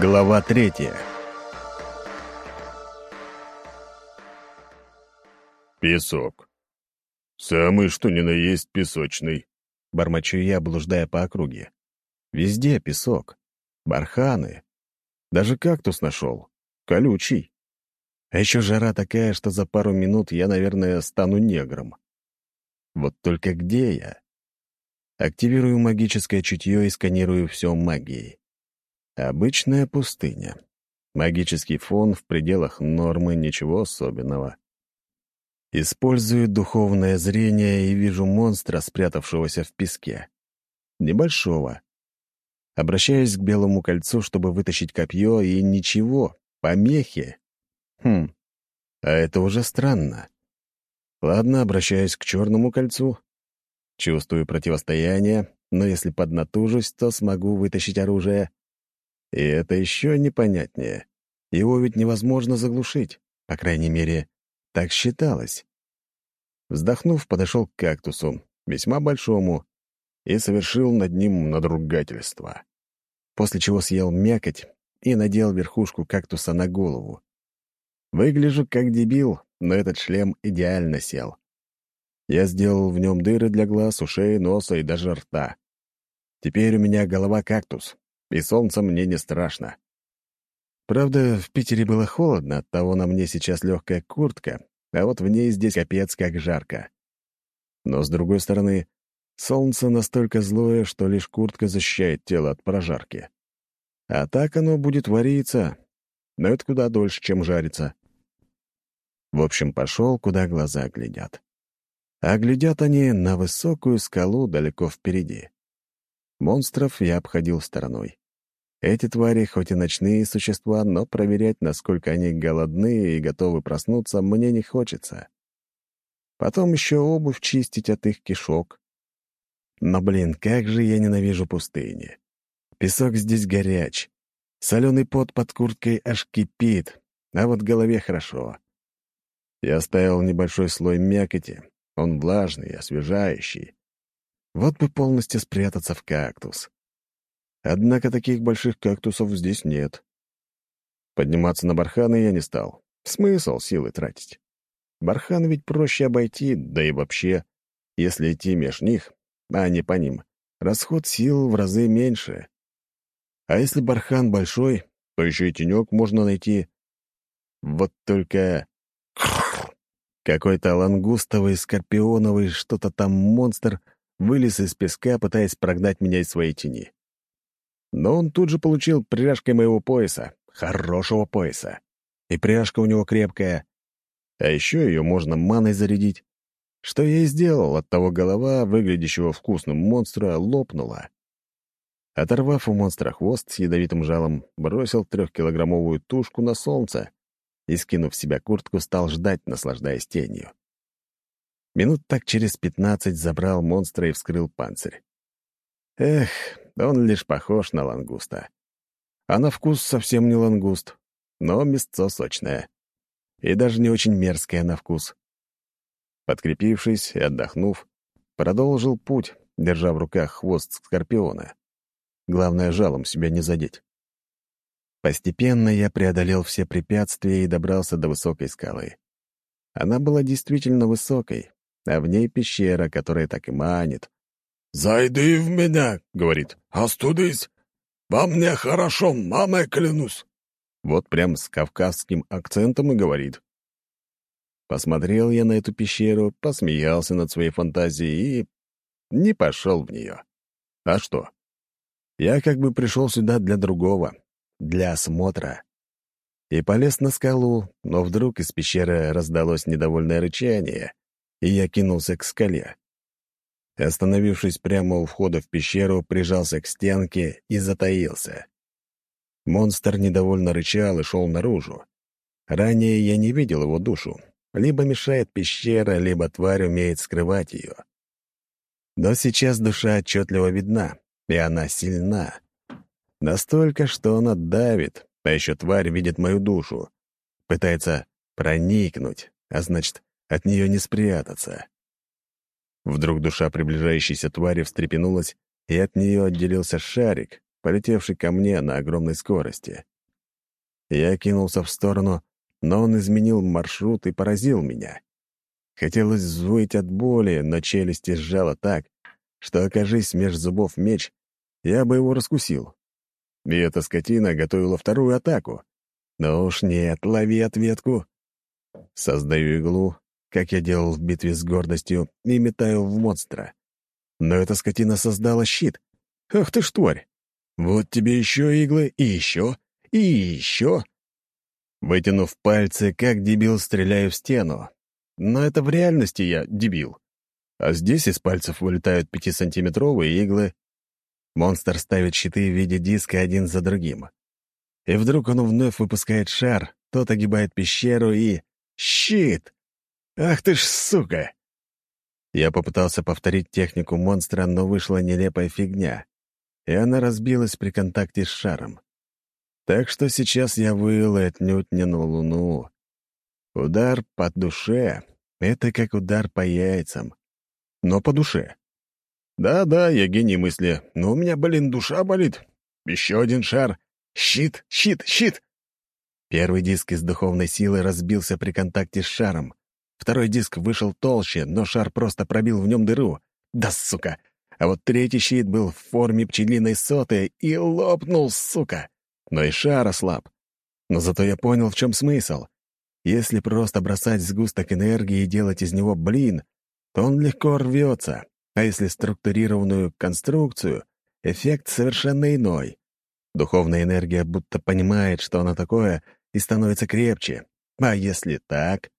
Глава третья. Песок. Самый что ни на есть песочный. Бормочу я, блуждая по округе. Везде песок. Барханы. Даже кактус нашел. Колючий. А еще жара такая, что за пару минут я, наверное, стану негром. Вот только где я? Активирую магическое чутье и сканирую все магией. Обычная пустыня. Магический фон в пределах нормы, ничего особенного. Использую духовное зрение и вижу монстра, спрятавшегося в песке. Небольшого. Обращаюсь к белому кольцу, чтобы вытащить копье, и ничего, помехи. Хм, а это уже странно. Ладно, обращаюсь к черному кольцу. Чувствую противостояние, но если поднатужусь, то смогу вытащить оружие. И это еще непонятнее. Его ведь невозможно заглушить. По крайней мере, так считалось. Вздохнув, подошел к кактусу, весьма большому, и совершил над ним надругательство. После чего съел мякоть и надел верхушку кактуса на голову. Выгляжу как дебил, но этот шлем идеально сел. Я сделал в нем дыры для глаз, ушей, носа и даже рта. Теперь у меня голова кактус, и солнце мне не страшно. Правда, в Питере было холодно, оттого на мне сейчас легкая куртка, а вот в ней здесь капец как жарко. Но, с другой стороны, солнце настолько злое, что лишь куртка защищает тело от прожарки. А так оно будет вариться, но это куда дольше, чем жарится. В общем, пошел, куда глаза глядят. А глядят они на высокую скалу далеко впереди. Монстров я обходил стороной. Эти твари хоть и ночные существа, но проверять, насколько они голодны и готовы проснуться, мне не хочется. Потом еще обувь чистить от их кишок. Но, блин, как же я ненавижу пустыни. Песок здесь горяч. Соленый пот под курткой аж кипит, а вот голове хорошо. Я оставил небольшой слой мякоти. Он влажный, освежающий. Вот бы полностью спрятаться в кактус. Однако таких больших кактусов здесь нет. Подниматься на барханы я не стал. Смысл силы тратить. Бархан ведь проще обойти, да и вообще, если идти меж них, а не по ним, расход сил в разы меньше. А если бархан большой, то еще и тенек можно найти. Вот только... Какой-то лангустовый, скорпионовый, что-то там монстр — вылез из песка, пытаясь прогнать меня из своей тени. Но он тут же получил пряжкой моего пояса, хорошего пояса. И пряжка у него крепкая. А еще ее можно маной зарядить. Что я и сделал, от того голова, выглядящего вкусным монстра, лопнула. Оторвав у монстра хвост с ядовитым жалом, бросил трехкилограммовую тушку на солнце и, скинув в себя куртку, стал ждать, наслаждаясь тенью. Минут так через пятнадцать забрал монстра и вскрыл панцирь. Эх, он лишь похож на лангуста. А на вкус совсем не лангуст, но мясцо сочное. И даже не очень мерзкое на вкус. Подкрепившись и отдохнув, продолжил путь, держа в руках хвост скорпиона. Главное, жалом себя не задеть. Постепенно я преодолел все препятствия и добрался до высокой скалы. Она была действительно высокой, а в ней пещера, которая так и манит. «Зайди в меня», — говорит, — «остудись. Во мне хорошо, мамой клянусь». Вот прям с кавказским акцентом и говорит. Посмотрел я на эту пещеру, посмеялся над своей фантазией и не пошел в нее. А что? Я как бы пришел сюда для другого, для осмотра. И полез на скалу, но вдруг из пещеры раздалось недовольное рычание, и я кинулся к скале. Остановившись прямо у входа в пещеру, прижался к стенке и затаился. Монстр недовольно рычал и шел наружу. Ранее я не видел его душу. Либо мешает пещера, либо тварь умеет скрывать ее. Но сейчас душа отчетливо видна, и она сильна. Настолько, что она давит, а еще тварь видит мою душу. Пытается проникнуть, а значит, от нее не спрятаться. Вдруг душа приближающейся твари встрепенулась, и от нее отделился шарик, полетевший ко мне на огромной скорости. Я кинулся в сторону, но он изменил маршрут и поразил меня. Хотелось взвыть от боли, но челюсти сжало так, что, окажись меж зубов меч, я бы его раскусил. И эта скотина готовила вторую атаку. Но уж нет, лови ответку. Создаю иглу, как я делал в битве с гордостью, и метаю в монстра. Но эта скотина создала щит. Ах ты ж тварь! Вот тебе еще иглы, и еще, и еще. Вытянув пальцы, как дебил, стреляю в стену. Но это в реальности я дебил. А здесь из пальцев вылетают пятисантиметровые иглы. Монстр ставит щиты в виде диска один за другим. И вдруг он вновь выпускает шар, тот огибает пещеру и... Щит! Ах ты ж сука! Я попытался повторить технику монстра, но вышла нелепая фигня, и она разбилась при контакте с шаром. Так что сейчас я выл отнюдь не на луну. Удар по душе — это как удар по яйцам, но по душе. Да-да, я гений мысли, но у меня, блин, душа болит. Еще один шар. Щит, щит, щит! Первый диск из духовной силы разбился при контакте с шаром. Второй диск вышел толще, но шар просто пробил в нем дыру. Да, сука! А вот третий щит был в форме пчелиной соты и лопнул, сука! Но и шар ослаб. Но зато я понял, в чем смысл. Если просто бросать сгусток энергии и делать из него блин, то он легко рвется, а если структурированную конструкцию, эффект совершенно иной. Духовная энергия будто понимает, что она такое, и становится крепче. А если так?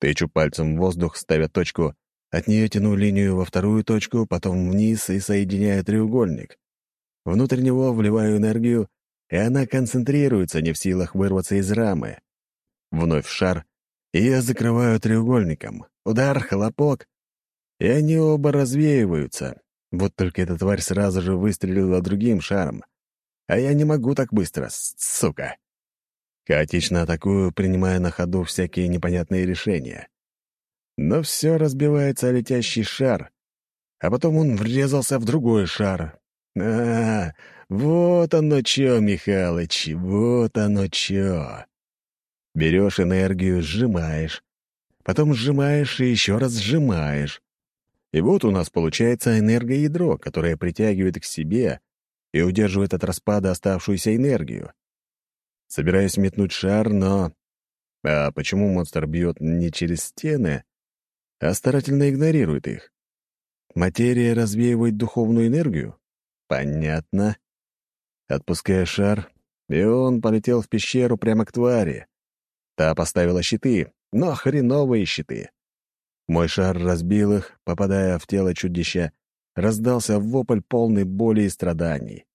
Тычу пальцем в воздух, ставя точку, от нее тяну линию во вторую точку, потом вниз и соединяю треугольник. Внутрь него вливаю энергию, и она концентрируется, не в силах вырваться из рамы. Вновь шар, и я закрываю треугольником. Удар, хлопок, и они оба развеиваются. Вот только эта тварь сразу же выстрелила другим шаром. А я не могу так быстро, сука. Хаотично атакую, принимая на ходу всякие непонятные решения. Но все разбивается о летящий шар, а потом он врезался в другой шар. А, вот оно чё, Михалыч, вот оно чё. Берешь энергию, сжимаешь, потом сжимаешь и еще раз сжимаешь. И вот у нас получается энергоядро, которое притягивает к себе и удерживает от распада оставшуюся энергию. Собираюсь метнуть шар, но... А почему монстр бьет не через стены, а старательно игнорирует их? Материя развеивает духовную энергию? Понятно. Отпуская шар, и он полетел в пещеру прямо к твари. Та поставила щиты, но хреновые щиты. Мой шар разбил их, попадая в тело чудища, раздался вопль полный боли и страданий.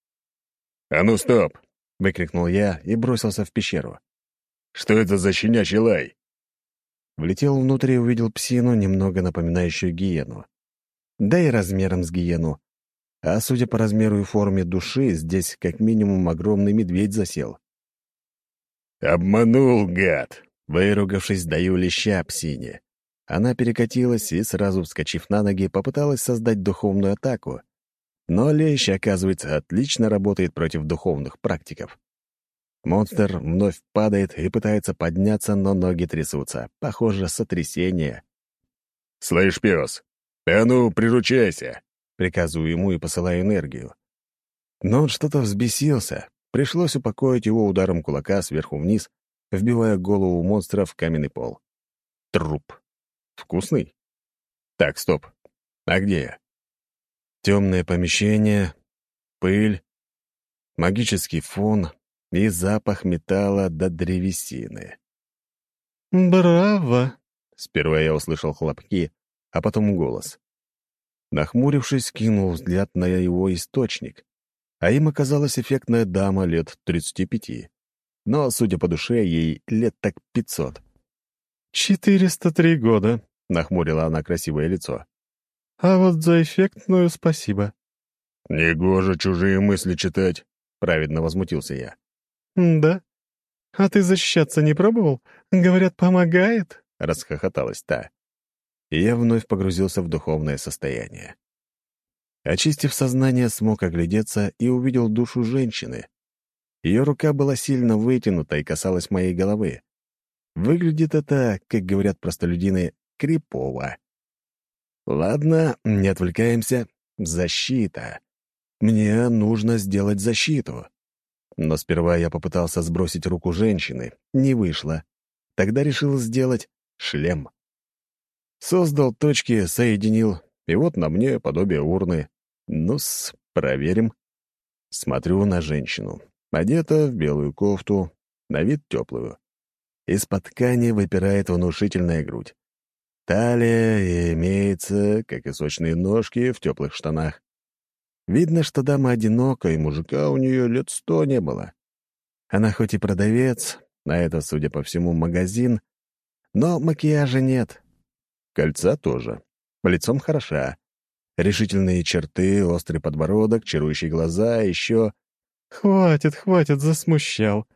«А ну, стоп!» — выкрикнул я и бросился в пещеру. «Что это за щенячий лай?» Влетел внутрь и увидел псину, немного напоминающую гиену. Да и размером с гиену. А судя по размеру и форме души, здесь как минимум огромный медведь засел. «Обманул, гад!» Выругавшись, даю леща псине. Она перекатилась и, сразу вскочив на ноги, попыталась создать духовную атаку. Но лещ, оказывается, отлично работает против духовных практиков. Монстр вновь падает и пытается подняться, но ноги трясутся. Похоже, сотрясение. «Слышь, пес, а ну, приручайся!» Приказываю ему и посылаю энергию. Но он что-то взбесился. Пришлось упокоить его ударом кулака сверху вниз, вбивая голову монстра в каменный пол. Труп. Вкусный? Так, стоп. А где я? Темное помещение, пыль, магический фон и запах металла до древесины. «Браво!» — сперва я услышал хлопки, а потом голос. Нахмурившись, кинул взгляд на его источник, а им оказалась эффектная дама лет 35. Но, судя по душе, ей лет так пятьсот. «Четыреста три года», — нахмурила она красивое лицо. «А вот за эффектную спасибо». «Негоже чужие мысли читать», — праведно возмутился я. «Да? А ты защищаться не пробовал? Говорят, помогает?» — расхохоталась та. И я вновь погрузился в духовное состояние. Очистив сознание, смог оглядеться и увидел душу женщины. Ее рука была сильно вытянута и касалась моей головы. Выглядит это, как говорят простолюдины, крипово. Ладно, не отвлекаемся. Защита. Мне нужно сделать защиту. Но сперва я попытался сбросить руку женщины. Не вышло. Тогда решил сделать шлем. Создал точки, соединил, и вот на мне подобие урны. Ну-с, проверим. Смотрю на женщину. Одета в белую кофту, на вид теплую. Из-под ткани выпирает внушительная грудь. Талия имеется, как и сочные ножки в теплых штанах. Видно, что дама одинока, и мужика у нее лет сто не было. Она хоть и продавец, а это, судя по всему, магазин, но макияжа нет, Кольца тоже. Лицом хороша. Решительные черты, острый подбородок, чарующие глаза, еще... «Хватит, хватит, засмущал.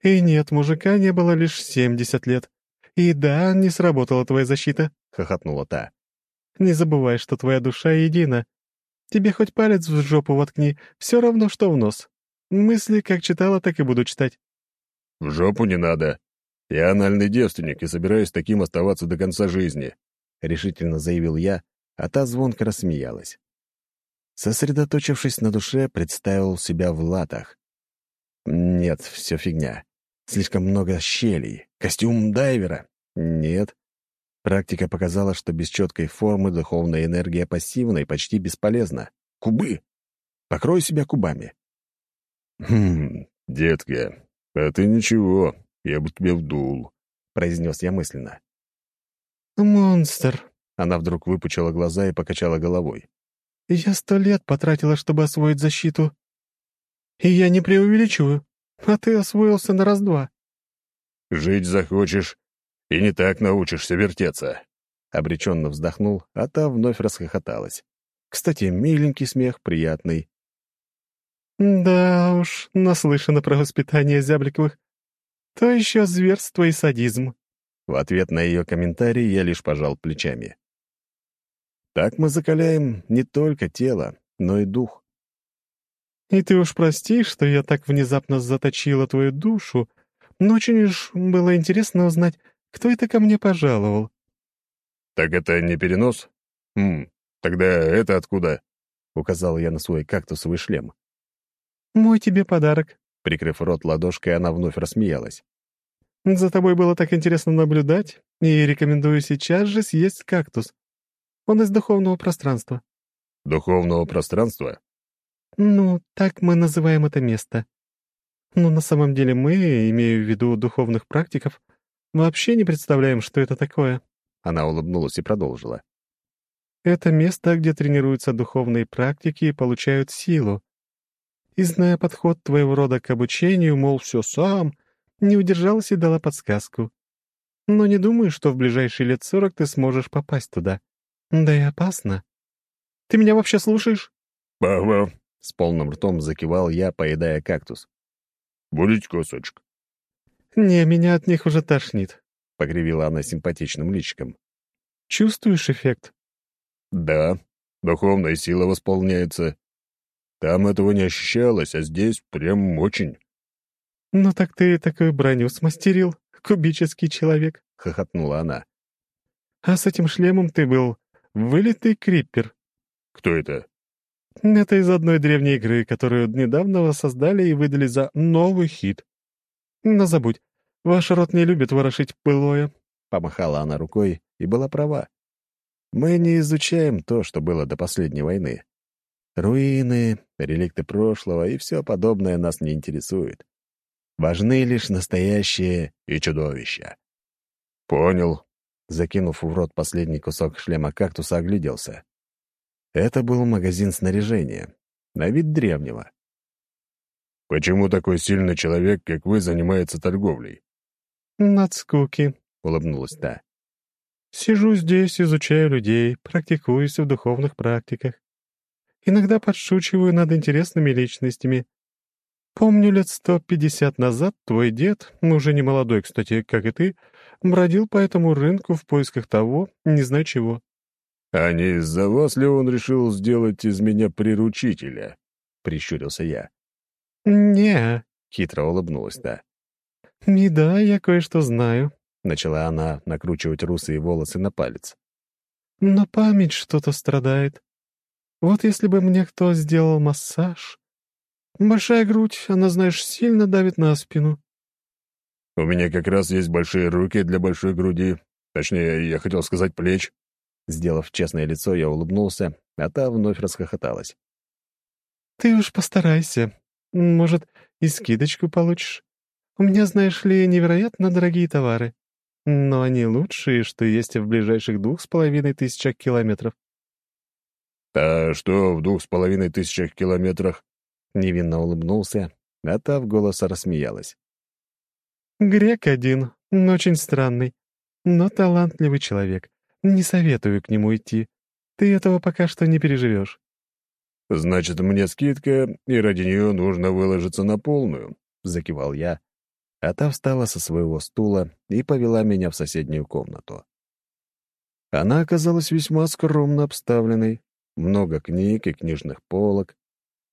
И нет, мужика не было лишь семьдесят лет. И да, не сработала твоя защита», — хохотнула та. «Не забывай, что твоя душа едина. Тебе хоть палец в жопу воткни, все равно, что в нос. Мысли, как читала, так и буду читать». «В жопу не надо. Я анальный девственник и собираюсь таким оставаться до конца жизни», — решительно заявил я, а та звонко рассмеялась. Сосредоточившись на душе, представил себя в латах. Нет, все фигня. Слишком много щелей. Костюм дайвера? Нет. Практика показала, что без четкой формы духовная энергия пассивна и почти бесполезна. Кубы! Покрой себя кубами. «Хм, детка, а ты ничего, я бы тебе вдул», — произнес я мысленно. «Монстр!» — она вдруг выпучила глаза и покачала головой. «Я сто лет потратила, чтобы освоить защиту. И я не преувеличиваю, а ты освоился на раз-два». «Жить захочешь, и не так научишься вертеться», — обреченно вздохнул, а та вновь расхохоталась. Кстати, миленький смех, приятный. «Да уж, наслышано про воспитание Зябликовых. То еще зверство и садизм», в ответ на ее комментарий я лишь пожал плечами. Так мы закаляем не только тело, но и дух. «И ты уж прости, что я так внезапно заточила твою душу, но очень уж было интересно узнать, кто это ко мне пожаловал». «Так это не перенос? Хм, тогда это откуда?» — указал я на свой кактусовый шлем. «Мой тебе подарок», — прикрыв рот ладошкой, она вновь рассмеялась. За тобой было так интересно наблюдать, и рекомендую сейчас же съесть кактус. Он из духовного пространства». «Духовного пространства?» «Ну, так мы называем это место. Но на самом деле мы, имею в виду духовных практиков, вообще не представляем, что это такое». Она улыбнулась и продолжила. «Это место, где тренируются духовные практики и получают силу. И зная подход твоего рода к обучению, мол, все сам, не удержалась и дала подсказку. Но не думаю, что в ближайшие лет сорок ты сможешь попасть туда. Да и опасно. Ты меня вообще слушаешь? «Ага», — с полным ртом закивал я, поедая кактус. «Будете кусочек?» «Не, меня от них уже тошнит», — погревила она симпатичным личиком. «Чувствуешь эффект?» «Да, духовная сила восполняется. Там этого не ощущалось, а здесь прям очень». «Ну так ты такую броню смастерил, кубический человек», — хохотнула она. «А с этим шлемом ты был вылитый криппер». «Кто это?» «Это из одной древней игры, которую недавно воссоздали и выдали за новый хит. Но забудь, ваш род не любит ворошить былое». Помахала она рукой и была права. Мы не изучаем то, что было до последней войны. Руины, реликты прошлого и все подобное нас не интересует. Важны лишь настоящие и чудовища. Понял. Закинув в рот последний кусок шлема кактуса, огляделся. Это был магазин снаряжения, на вид древнего. «Почему такой сильный человек, как вы, занимается торговлей?» «Над скуки», — улыбнулась та. «Сижу здесь, изучаю людей, практикуюсь в духовных практиках. Иногда подшучиваю над интересными личностями, Помню, лет сто пятьдесят назад твой дед, уже не молодой, кстати, как и ты, бродил по этому рынку в поисках того, не знаю чего. «А не из-за вас ли он решил сделать из меня приручителя?» — прищурился я. «Не», — хитро улыбнулась та. «Не да, я кое-что знаю», — начала она накручивать русые волосы на палец. «Но память что-то страдает. Вот если бы мне кто сделал массаж. Большая грудь, она, знаешь, сильно давит на спину». «У меня как раз есть большие руки для большой груди. Точнее, я хотел сказать плеч». Сделав честное лицо, я улыбнулся, а та вновь расхохоталась. «Ты уж постарайся. Может, и скидочку получишь. У меня, знаешь ли, невероятно дорогие товары. Но они лучшие, что есть в ближайших двух с половиной тысячах километров». «А что в двух с половиной тысячах километрах?» Невинно улыбнулся, а та в голос рассмеялась. «Грек один, очень странный, но талантливый человек. Не советую к нему идти. Ты этого пока что не переживешь». «Значит, мне скидка, и ради нее нужно выложиться на полную», — закивал я, а та встала со своего стула и повела меня в соседнюю комнату. Она оказалась весьма скромно обставленной. Много книг и книжных полок,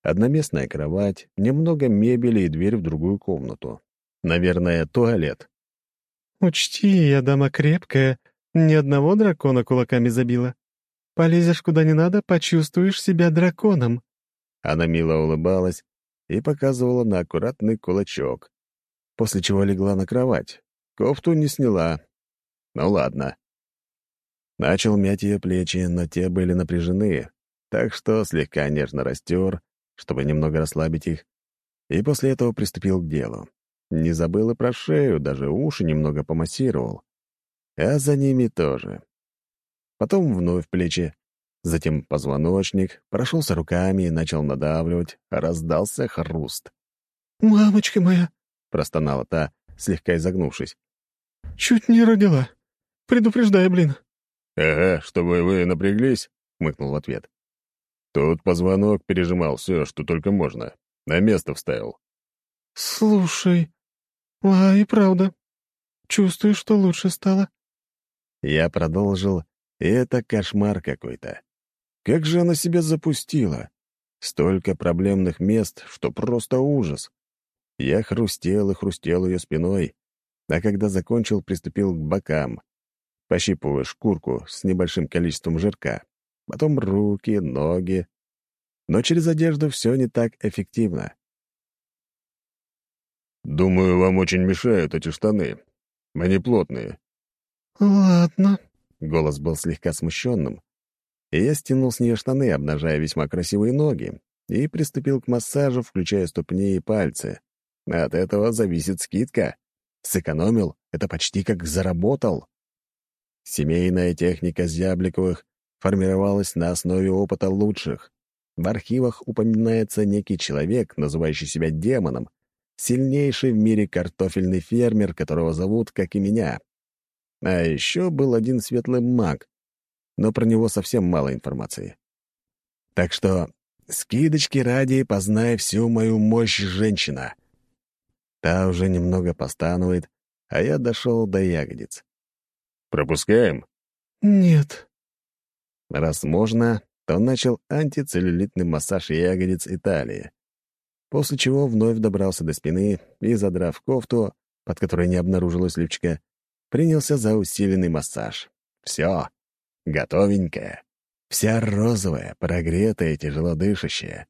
одноместная кровать, немного мебели и дверь в другую комнату. Наверное, туалет. «Учти, я дама крепкая, ни одного дракона кулаками забила. Полезешь куда не надо, почувствуешь себя драконом». Она мило улыбалась и показывала на аккуратный кулачок, после чего легла на кровать. Кофту не сняла. Ну ладно. Начал мять ее плечи, но те были напряжены, так что слегка нежно растер, чтобы немного расслабить их, и после этого приступил к делу. Не забыл и про шею, даже уши немного помассировал. А за ними тоже. Потом вновь плечи, затем позвоночник, прошелся руками и начал надавливать, раздался хруст. «Мамочка моя!» — простонала та, слегка изогнувшись. «Чуть не родила. Предупреждай, блин». «Ага, чтобы вы напряглись», — хмыкнул в ответ. Тут позвонок пережимал все, что только можно. На место вставил. «Слушай, а и правда. Чувствую, что лучше стало». Я продолжил, и это кошмар какой-то. Как же она себя запустила? Столько проблемных мест, что просто ужас. Я хрустел и хрустел ее спиной, а когда закончил, приступил к бокам, пощипывая шкурку с небольшим количеством жирка, потом руки, ноги. Но через одежду все не так эффективно. «Думаю, вам очень мешают эти штаны. Они плотные». «Ладно». Голос был слегка смущенным, я стянул с нее штаны, обнажая весьма красивые ноги, и приступил к массажу, включая ступни и пальцы. От этого зависит скидка. Сэкономил — это почти как заработал. Семейная техника Зябликовых формировалась на основе опыта лучших. В архивах упоминается некий человек, называющий себя демоном, сильнейший в мире картофельный фермер, которого зовут, как и меня. А еще был один светлый маг, но про него совсем мало информации. Так что скидочки ради познай всю мою мощь женщина. Та уже немного постанывает, а я дошел до ягодиц. «Пропускаем?» «Нет». Раз можно, то начал антицеллюлитный массаж ягодиц и талии, после чего вновь добрался до спины и, задрав кофту, под которой не обнаружилась лифчика, принялся за усиленный массаж. Все, готовенькое. Вся розовая, прогретая, тяжело дышащая.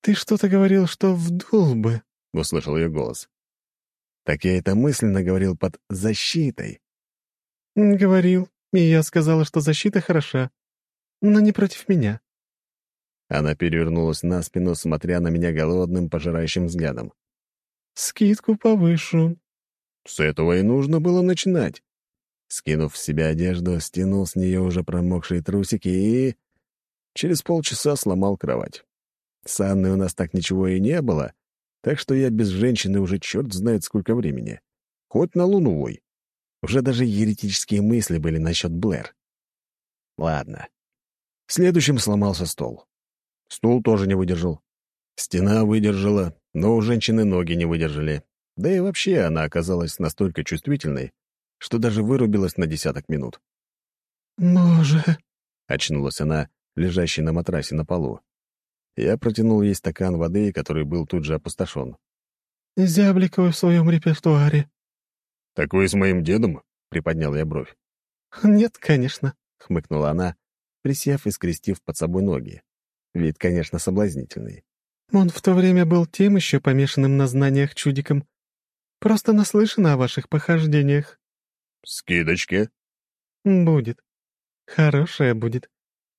«Ты что-то говорил, что вдул бы», — услышал ее голос. Так я это мысленно говорил под «защитой». «Говорил, и я сказала, что защита хороша, но не против меня». Она перевернулась на спину, смотря на меня голодным, пожирающим взглядом. «Скидку повышу». С этого и нужно было начинать. Скинув с себя одежду, стянул с нее уже промокшие трусики и... Через полчаса сломал кровать. С Анной у нас так ничего и не было, так что я без женщины уже черт знает сколько времени. Хоть на луну вой. Уже даже еретические мысли были насчет Блэр. Ладно. Следующим сломался стол. Стул тоже не выдержал. Стена выдержала, но у женщины ноги не выдержали. Да и вообще она оказалась настолько чувствительной, что даже вырубилась на десяток минут. «Боже!» — очнулась она, лежащей на матрасе на полу. Я протянул ей стакан воды, который был тут же опустошен. «Зябликова в своем репертуаре». «Так вы с моим дедом?» — приподнял я бровь. «Нет, конечно», — хмыкнула она, присев и скрестив под собой ноги. Вид, конечно, соблазнительный. «Он в то время был тем еще помешанным на знаниях чудиком. Просто наслышана о ваших похождениях». «Скидочки?» «Будет. Хорошая будет.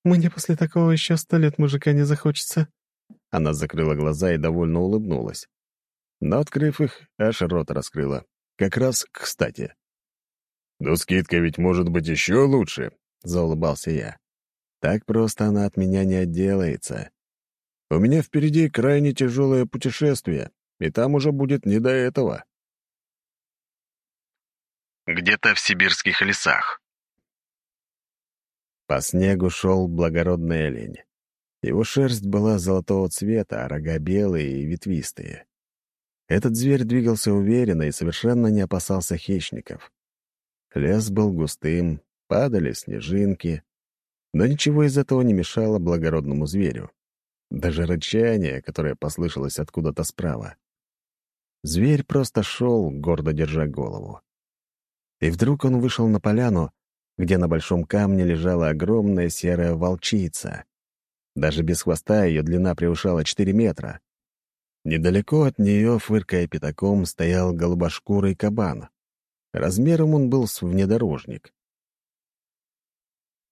Мне после такого еще сто лет мужика не захочется». Она закрыла глаза и довольно улыбнулась. Но, открыв их, аж рот раскрыла. Как раз кстати. «Ну, скидка ведь может быть еще лучше», — заулыбался я. «Так просто она от меня не отделается. У меня впереди крайне тяжелое путешествие, и там уже будет не до этого». Где-то в сибирских лесах. По снегу шел благородный олень. Его шерсть была золотого цвета, а рога белые и ветвистые. Этот зверь двигался уверенно и совершенно не опасался хищников. Лес был густым, падали снежинки, но ничего из этого не мешало благородному зверю. Даже рычание, которое послышалось откуда-то справа. Зверь просто шел, гордо держа голову. И вдруг он вышел на поляну, где на большом камне лежала огромная серая волчица. Даже без хвоста ее длина превышала 4 метра. Недалеко от нее, фыркая пятаком, стоял голубошкурый кабан. Размером он был с внедорожник.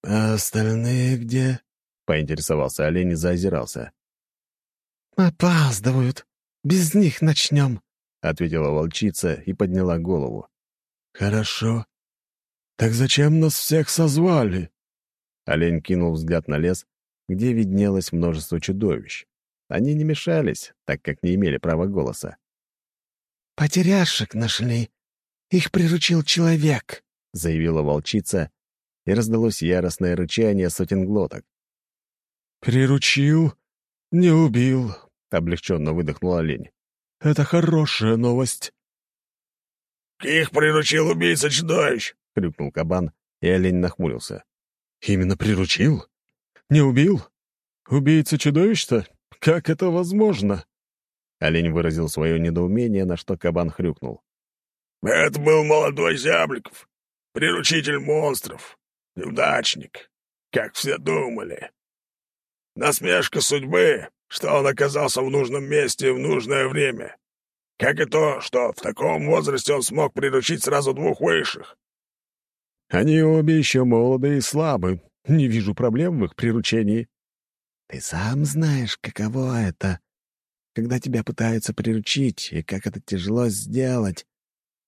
«А остальные где?» — поинтересовался олень и заозирался. «Опаздывают. Без них начнем», — ответила волчица и подняла голову. «Хорошо. «Так зачем нас всех созвали?» Олень кинул взгляд на лес, где виднелось множество чудовищ. Они не мешались, так как не имели права голоса. «Потеряшек нашли. Их приручил человек», — заявила волчица, и раздалось яростное рычание сотен глоток. «Приручил? Не убил», — облегченно выдохнул олень. «Это хорошая новость». «Их приручил убийца чудовищ!» — хрюкнул кабан, и олень нахмурился. «Именно приручил? Не убил? Убийца чудовища? Как это возможно?» Олень выразил свое недоумение, на что кабан хрюкнул. «Это был молодой Зябликов, приручитель монстров, неудачник, как все думали. Насмешка судьбы, что он оказался в нужном месте в нужное время. Как и то, что в таком возрасте он смог приручить сразу двух высших. Они обе еще молоды и слабы. Не вижу проблем в их приручении». «Ты сам знаешь, каково это, когда тебя пытаются приручить, и как это тяжело сделать,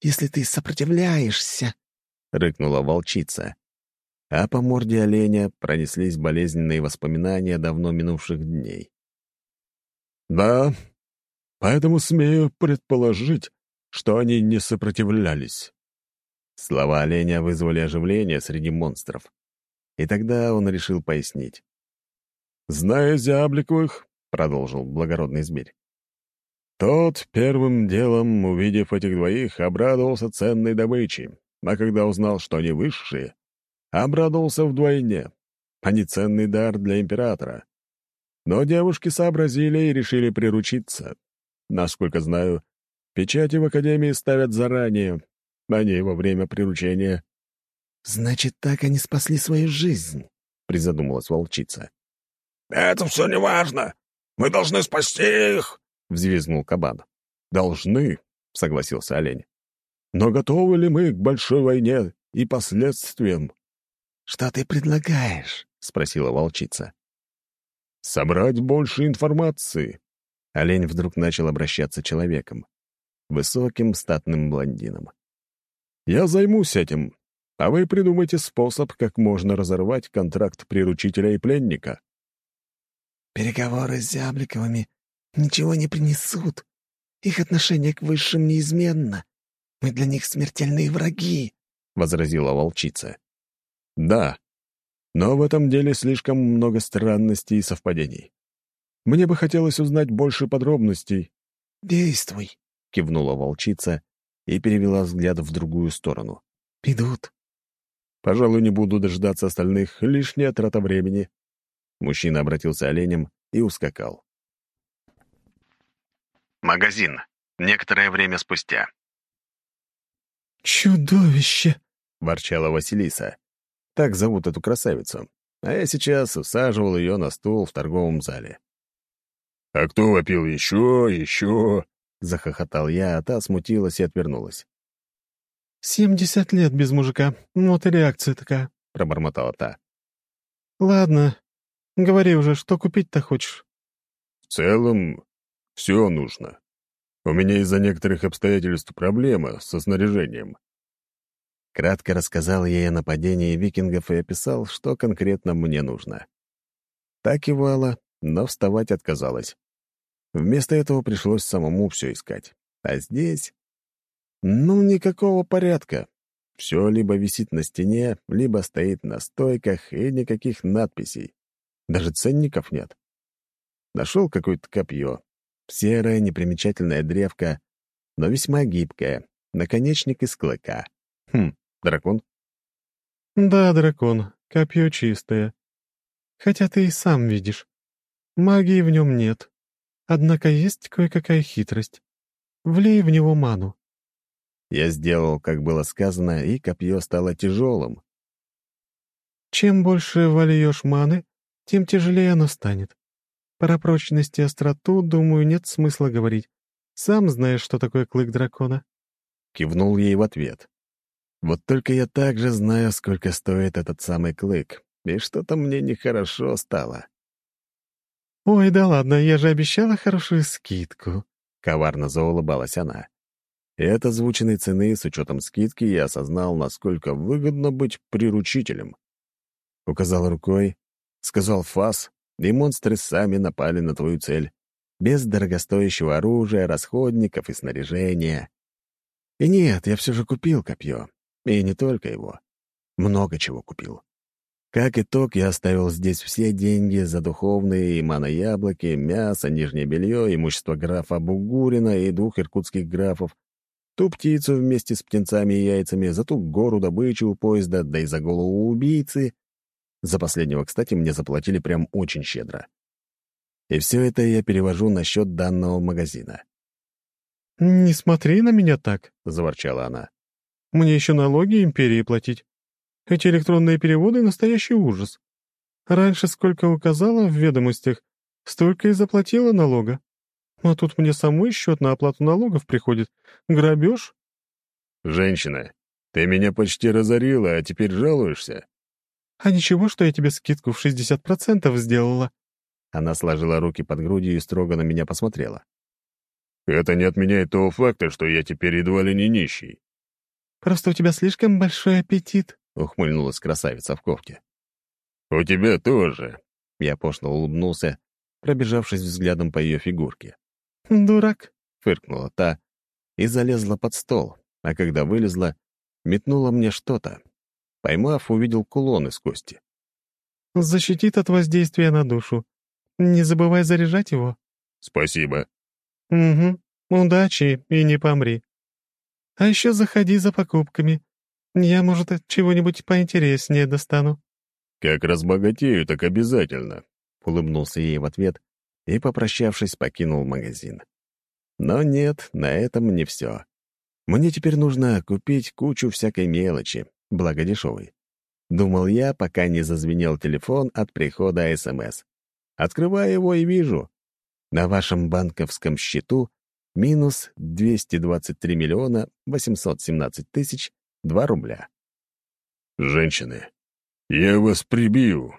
если ты сопротивляешься», — рыкнула волчица. А по морде оленя пронеслись болезненные воспоминания давно минувших дней. «Да, поэтому смею предположить, что они не сопротивлялись». Слова оленя вызвали оживление среди монстров. И тогда он решил пояснить. «Зная Зябликовых», — продолжил благородный змерь, тот первым делом, увидев этих двоих, обрадовался ценной добыче, а когда узнал, что они высшие, обрадовался вдвойне. Они ценный дар для императора. Но девушки сообразили и решили приручиться. Насколько знаю, печати в Академии ставят заранее, а не во время приручения. «Значит, так они спасли свою жизнь», — призадумалась волчица. «Это все не важно. Мы должны спасти их», — взвизгнул кабан. «Должны», — согласился олень. «Но готовы ли мы к большой войне и последствиям?» «Что ты предлагаешь?» — спросила волчица. «Собрать больше информации». Олень вдруг начал обращаться человеком. Высоким, статным блондином. Я займусь этим, а вы придумайте способ, как можно разорвать контракт приручителя и пленника». «Переговоры с Зябликовыми ничего не принесут. Их отношение к высшим неизменно. Мы для них смертельные враги», — возразила волчица. «Да, но в этом деле слишком много странностей и совпадений. Мне бы хотелось узнать больше подробностей». «Действуй», — кивнула волчица и перевела взгляд в другую сторону. «Идут». Пожалуй, не буду дожидаться остальных, лишняя трата времени. Мужчина обратился оленем и ускакал. Магазин. Некоторое время спустя. «Чудовище!» — ворчала Василиса. Так зовут эту красавицу. А я сейчас усаживал ее на стул в торговом зале. «А кто вопил еще, еще?» — захохотал я, а та смутилась и отвернулась. «Семьдесят лет без мужика. Вот и реакция такая», — пробормотала та. «Ладно, говори уже, что купить-то хочешь?» «В целом, все нужно. У меня из-за некоторых обстоятельств проблема со снаряжением». Кратко рассказал ей о нападении викингов и описал, что конкретно мне нужно. Так и вала, но вставать отказалась. Вместо этого пришлось самому все искать. А здесь... Ну, никакого порядка. Все либо висит на стене, либо стоит на стойках, и никаких надписей. Даже ценников нет. Нашел какое-то копье. Серая непримечательная древка, но весьма гибкая. Наконечник из клыка. Хм, дракон? Да, дракон. Копье чистое. Хотя ты и сам видишь. Магии в нем нет. Однако есть кое-какая хитрость. Влей в него ману. Я сделал, как было сказано, и копье стало тяжелым. Чем больше вольешь маны, тем тяжелее оно станет. Про прочность и остроту, думаю, нет смысла говорить. Сам знаешь, что такое клык дракона. Кивнул ей в ответ. Вот только я также знаю, сколько стоит этот самый клык, и что-то мне нехорошо стало. «Ой, да ладно, я же обещала хорошую скидку», — коварно заулыбалась она. И от озвученной цены с учетом скидки я осознал, насколько выгодно быть приручителем. Указал рукой, сказал фас, и монстры сами напали на твою цель. Без дорогостоящего оружия, расходников и снаряжения. И нет, я все же купил копье. И не только его. Много чего купил. Как итог, я оставил здесь все деньги за духовные и манояблоки, мясо, нижнее белье, имущество графа Бугурина и двух иркутских графов, Ту птицу вместе с птенцами и яйцами, за ту гору добычи у поезда, да и за голову убийцы. За последнего, кстати, мне заплатили прям очень щедро. И все это я перевожу на счет данного магазина. «Не смотри на меня так», — заворчала она. «Мне еще налоги империи платить. Эти электронные переводы — настоящий ужас. Раньше сколько указала в ведомостях, столько и заплатила налога. А тут мне самой счет на оплату налогов приходит. Грабеж? Женщина, ты меня почти разорила, а теперь жалуешься? А ничего, что я тебе скидку в 60% сделала. Она сложила руки под грудью и строго на меня посмотрела. Это не отменяет того факта, что я теперь едва ли не нищий. Просто у тебя слишком большой аппетит, ухмыльнулась красавица в ковке. У тебя тоже. Я пошло улыбнулся, пробежавшись взглядом по ее фигурке. «Дурак», — фыркнула та и залезла под стол, а когда вылезла, метнула мне что-то. Поймав, увидел кулон из кости. «Защитит от воздействия на душу. Не забывай заряжать его». «Спасибо». «Угу. Удачи и не помри. А еще заходи за покупками. Я, может, чего-нибудь поинтереснее достану». «Как разбогатею, так обязательно», — улыбнулся ей в ответ и, попрощавшись, покинул магазин. Но нет, на этом не все. Мне теперь нужно купить кучу всякой мелочи, благо дешевой. Думал я, пока не зазвенел телефон от прихода СМС. Открываю его и вижу. На вашем банковском счету минус 223 миллиона 817 тысяч 2 рубля. «Женщины, я вас прибью,